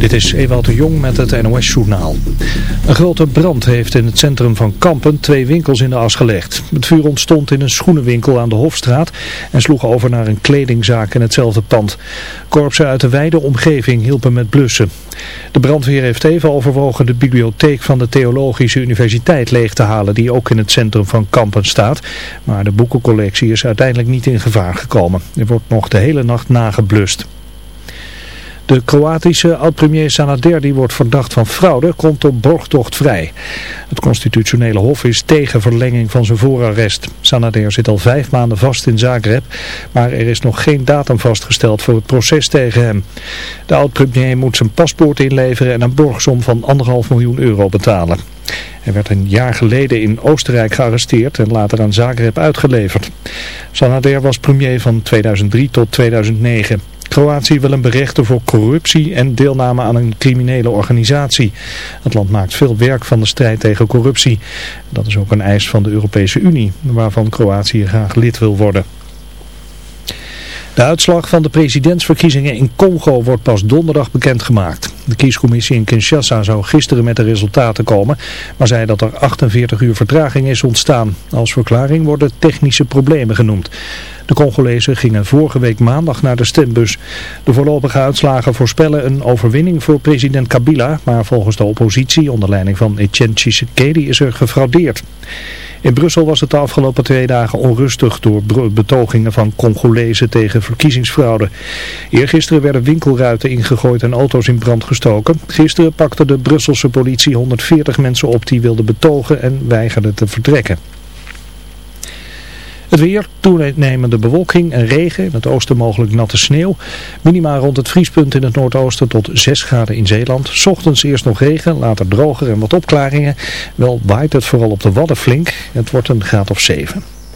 Dit is Ewald de Jong met het NOS-journaal. Een grote brand heeft in het centrum van Kampen twee winkels in de as gelegd. Het vuur ontstond in een schoenenwinkel aan de Hofstraat en sloeg over naar een kledingzaak in hetzelfde pand. Korpsen uit de wijde omgeving hielpen met blussen. De brandweer heeft even overwogen de bibliotheek van de Theologische Universiteit leeg te halen die ook in het centrum van Kampen staat. Maar de boekencollectie is uiteindelijk niet in gevaar gekomen. Er wordt nog de hele nacht nageblust. De Kroatische oud-premier Sanader, die wordt verdacht van fraude, komt op borgtocht vrij. Het constitutionele hof is tegen verlenging van zijn voorarrest. Sanader zit al vijf maanden vast in Zagreb, maar er is nog geen datum vastgesteld voor het proces tegen hem. De oud-premier moet zijn paspoort inleveren en een borgsom van anderhalf miljoen euro betalen. Hij werd een jaar geleden in Oostenrijk gearresteerd en later aan Zagreb uitgeleverd. Sanader was premier van 2003 tot 2009. Kroatië wil hem berechten voor corruptie en deelname aan een criminele organisatie. Het land maakt veel werk van de strijd tegen corruptie. Dat is ook een eis van de Europese Unie, waarvan Kroatië graag lid wil worden. De uitslag van de presidentsverkiezingen in Congo wordt pas donderdag bekendgemaakt. De kiescommissie in Kinshasa zou gisteren met de resultaten komen, maar zei dat er 48 uur vertraging is ontstaan. Als verklaring worden technische problemen genoemd. De Congolezen gingen vorige week maandag naar de stembus. De voorlopige uitslagen voorspellen een overwinning voor president Kabila, maar volgens de oppositie onder leiding van Etienne Tshisekedi is er gefraudeerd. In Brussel was het de afgelopen twee dagen onrustig door betogingen van Congolezen tegen verkiezingsfraude. Eergisteren werden winkelruiten ingegooid en auto's in brand gestoken. Gisteren pakte de Brusselse politie 140 mensen op die wilden betogen en weigerden te vertrekken. Het weer, toenemende bewolking en regen, in het oosten mogelijk natte sneeuw. Minima rond het vriespunt in het noordoosten tot 6 graden in Zeeland. Ochtends eerst nog regen, later droger en wat opklaringen. Wel waait het vooral op de Wadden flink. Het wordt een graad of 7.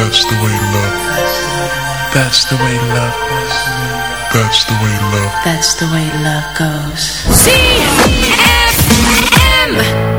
That's the way love. That's the way love. That's the way love. That's the way love goes. C F M.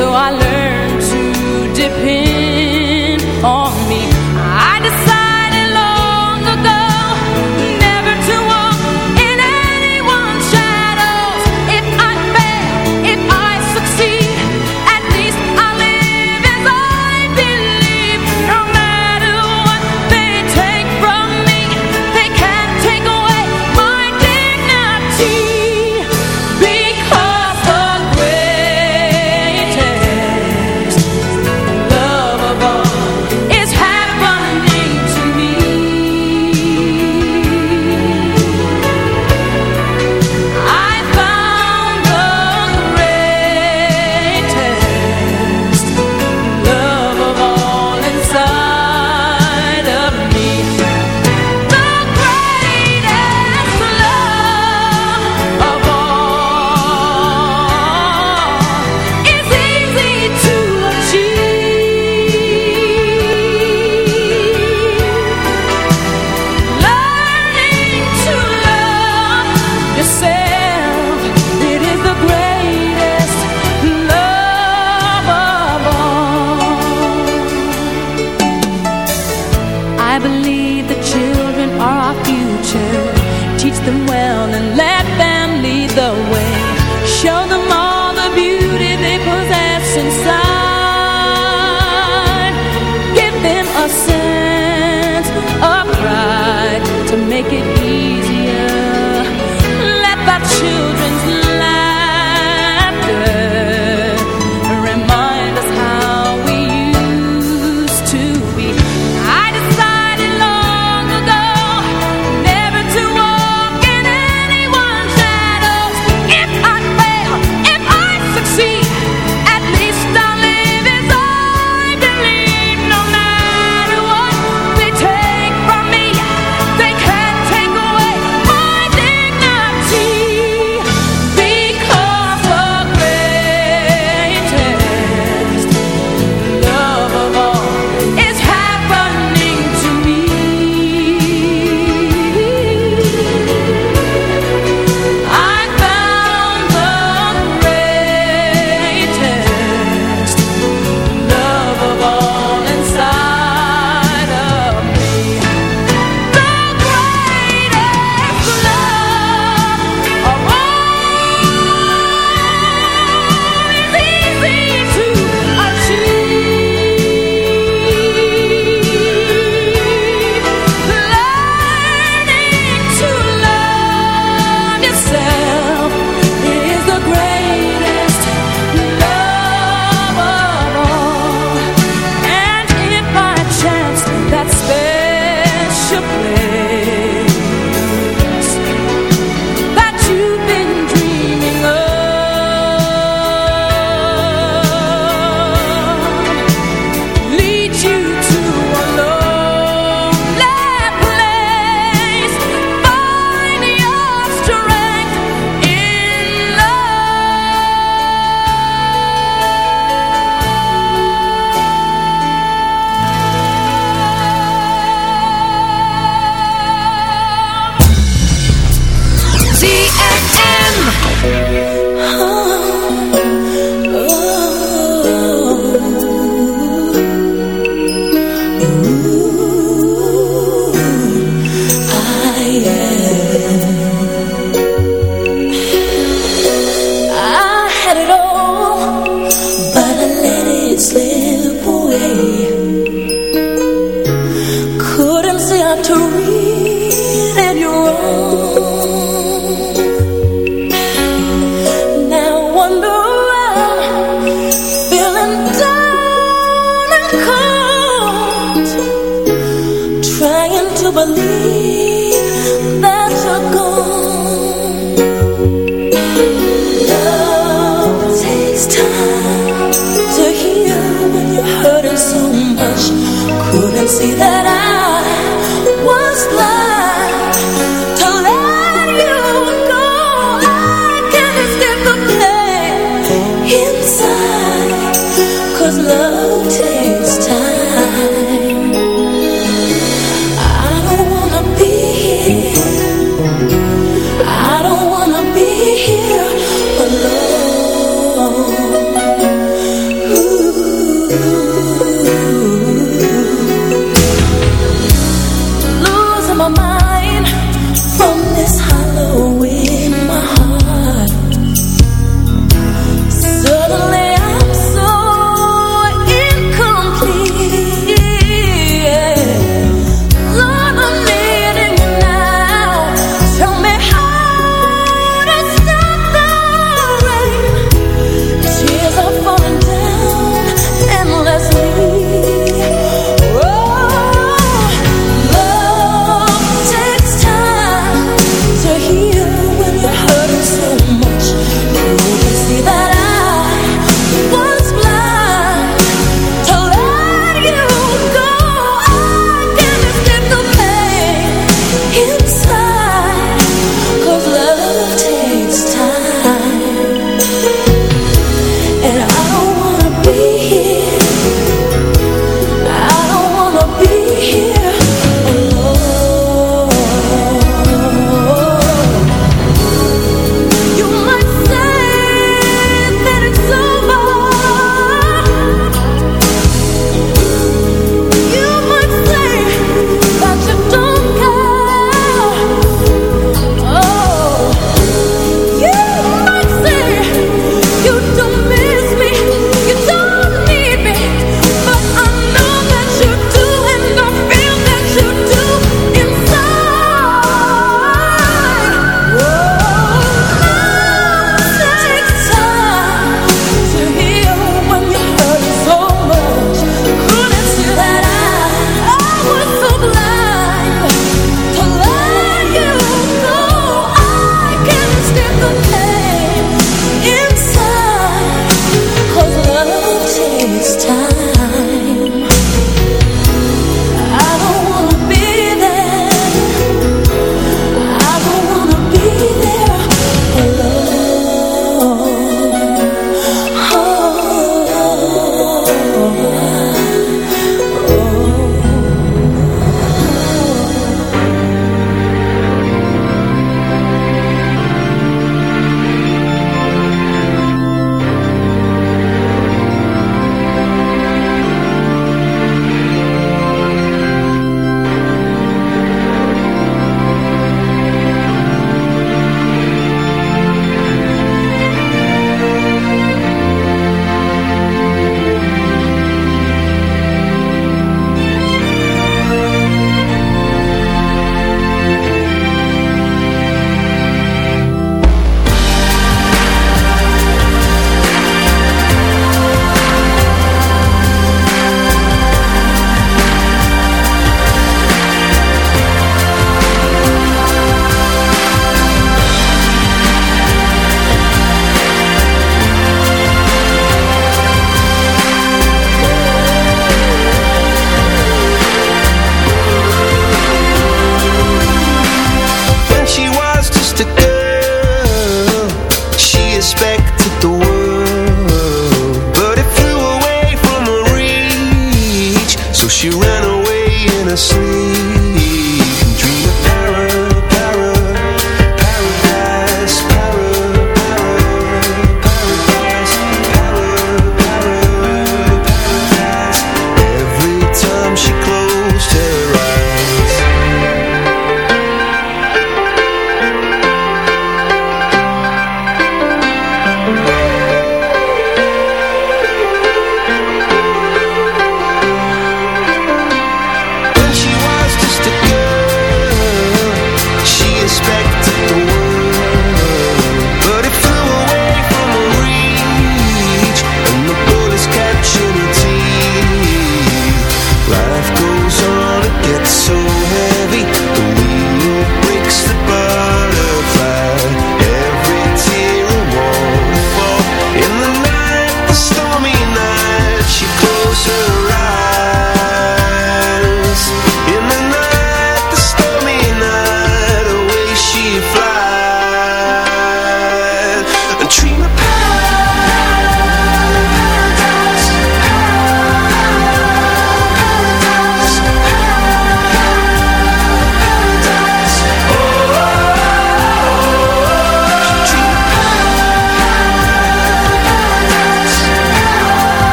so I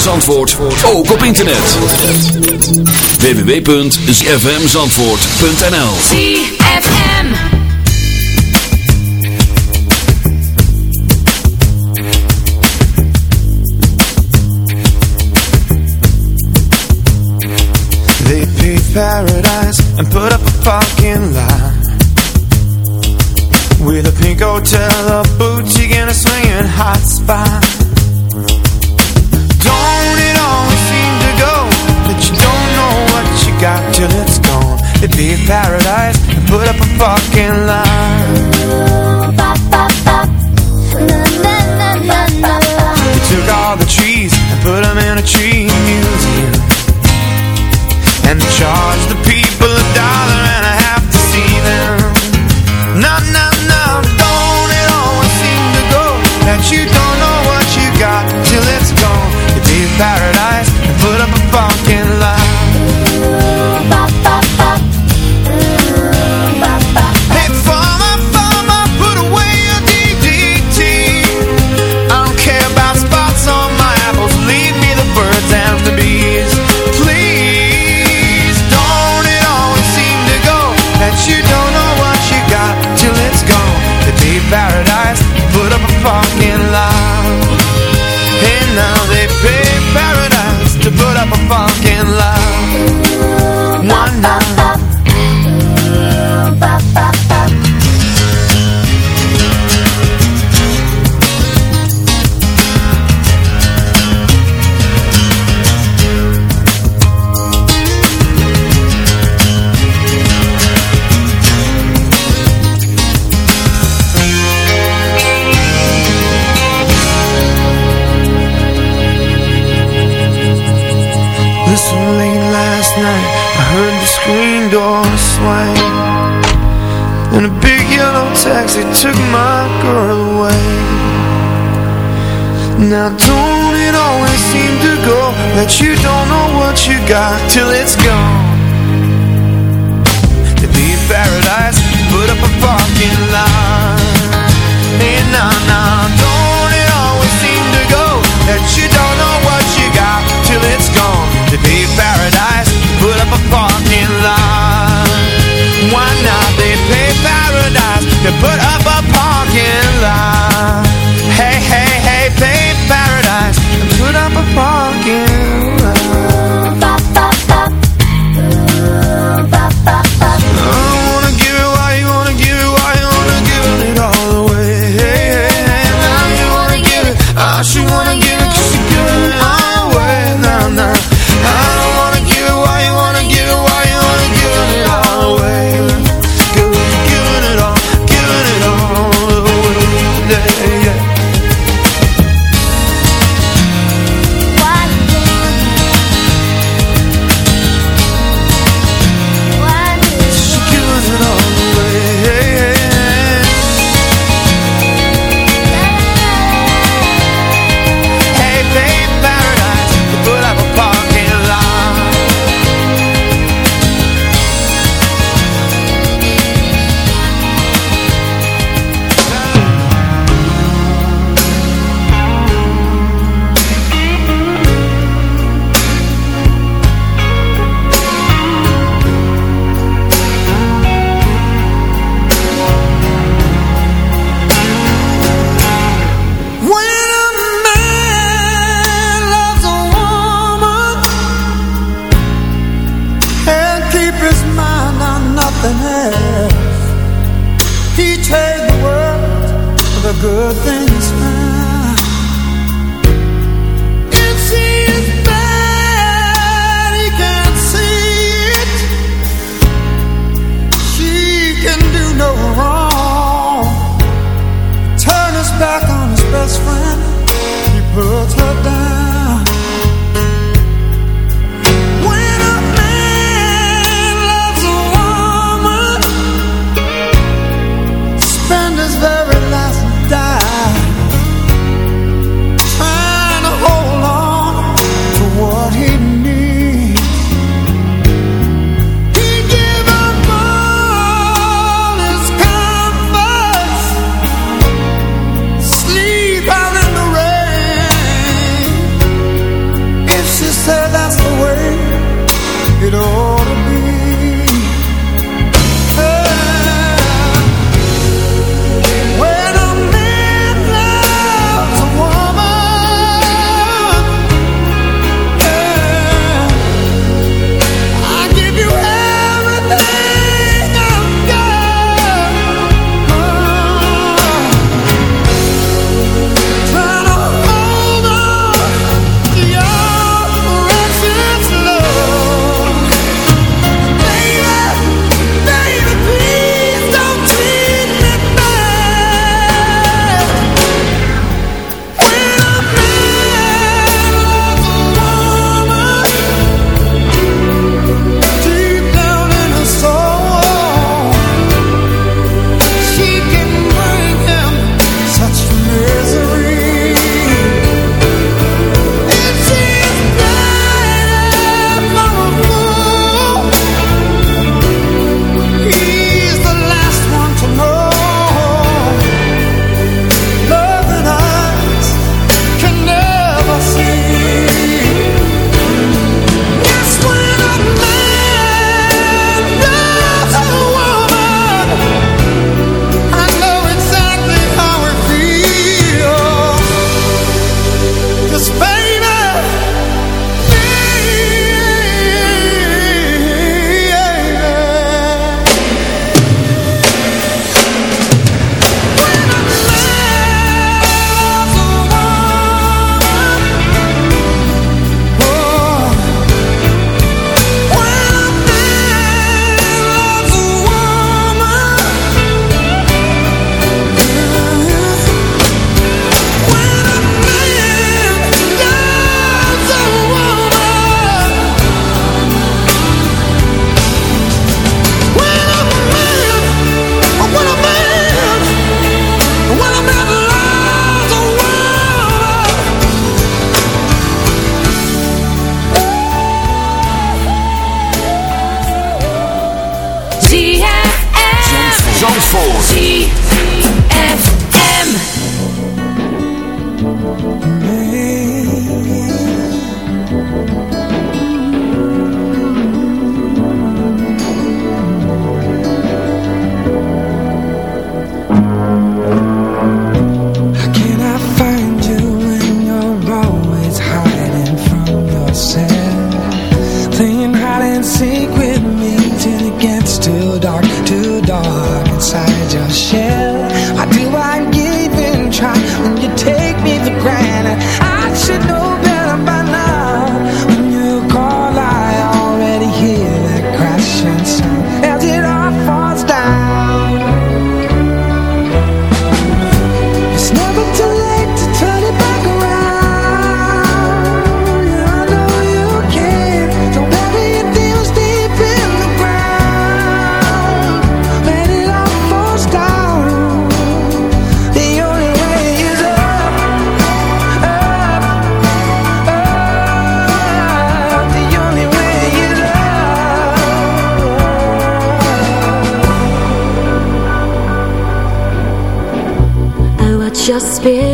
Zandvoort ook op internet. www.zfmzandvoort.nl ZFM They paved paradise and put up a fucking lie With a pink hotel, a boutique and a swinging hot spot till it's gone It'd be paradise and put up a fucking line? They took all the trees and put them in a tree museum And charged the people Kissing in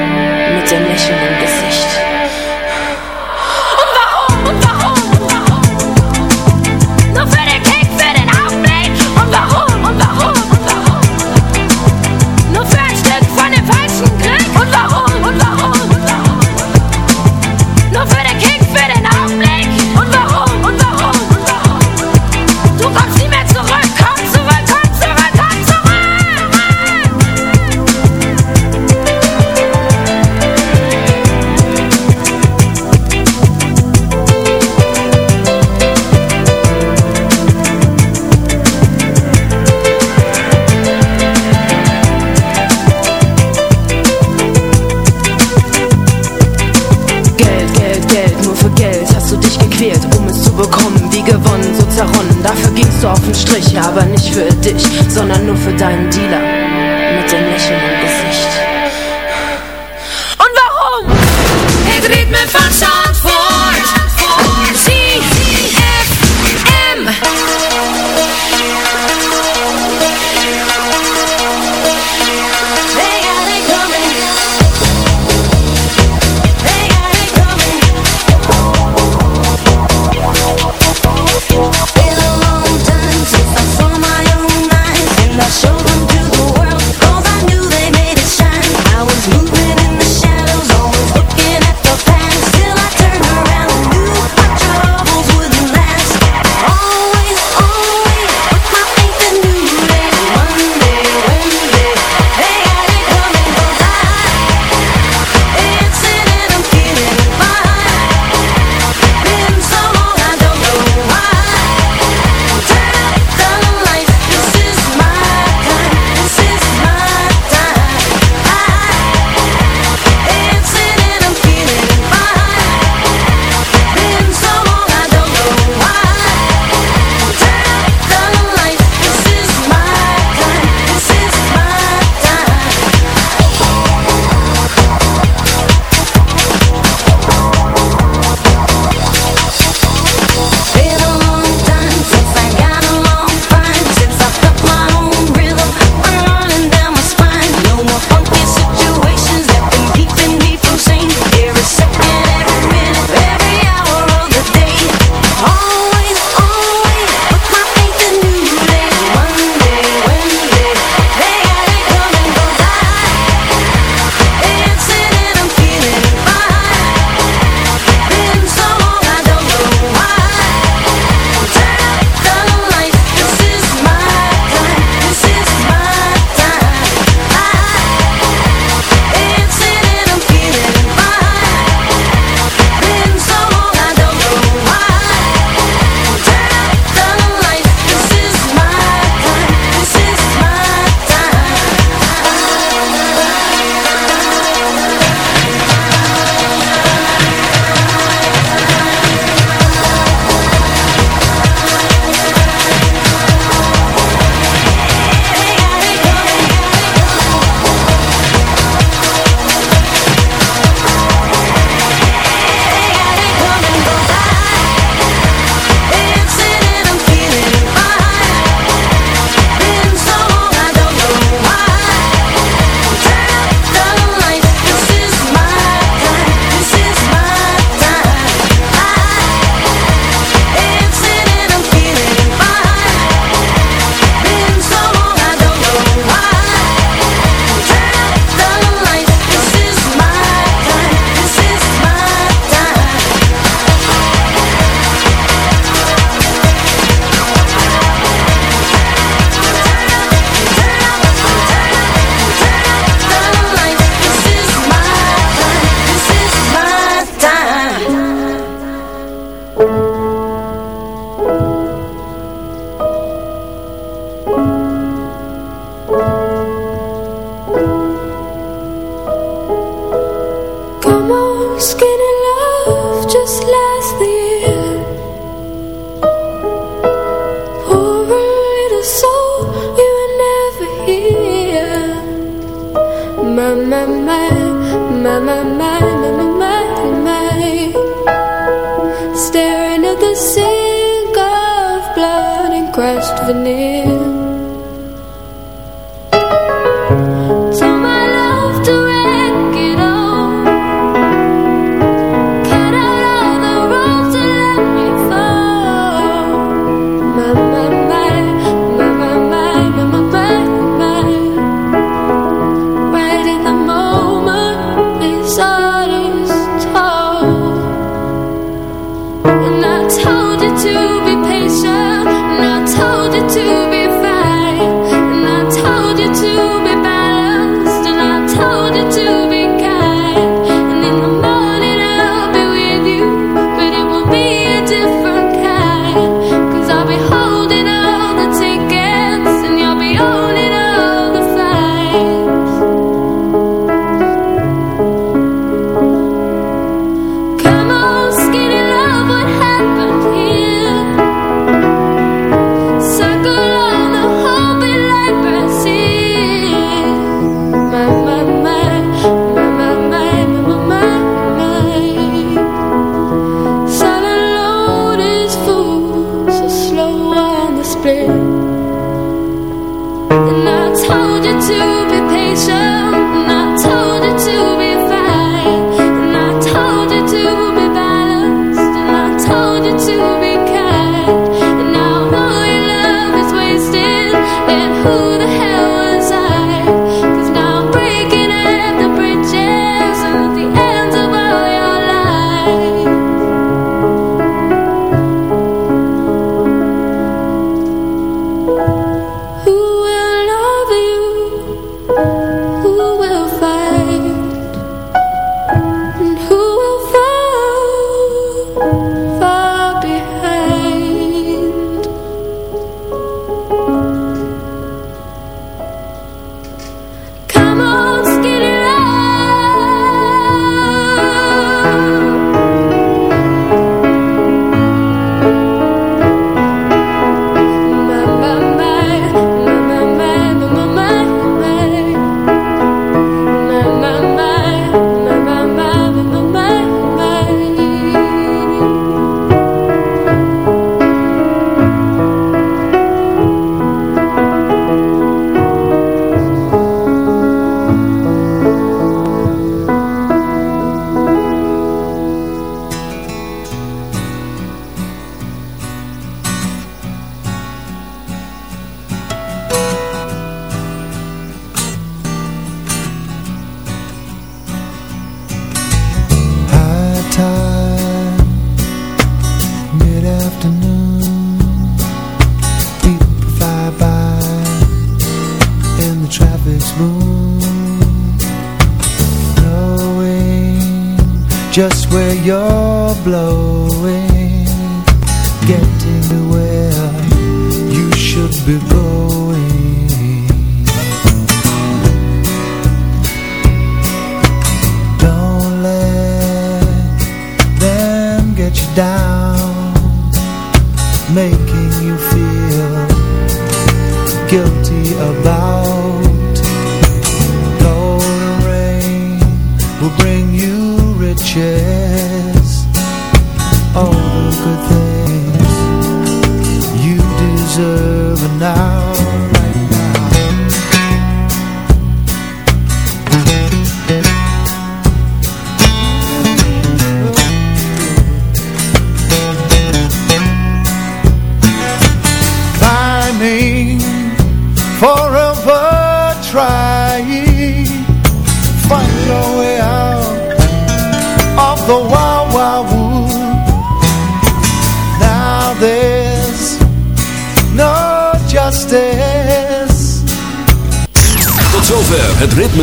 where you're blowing.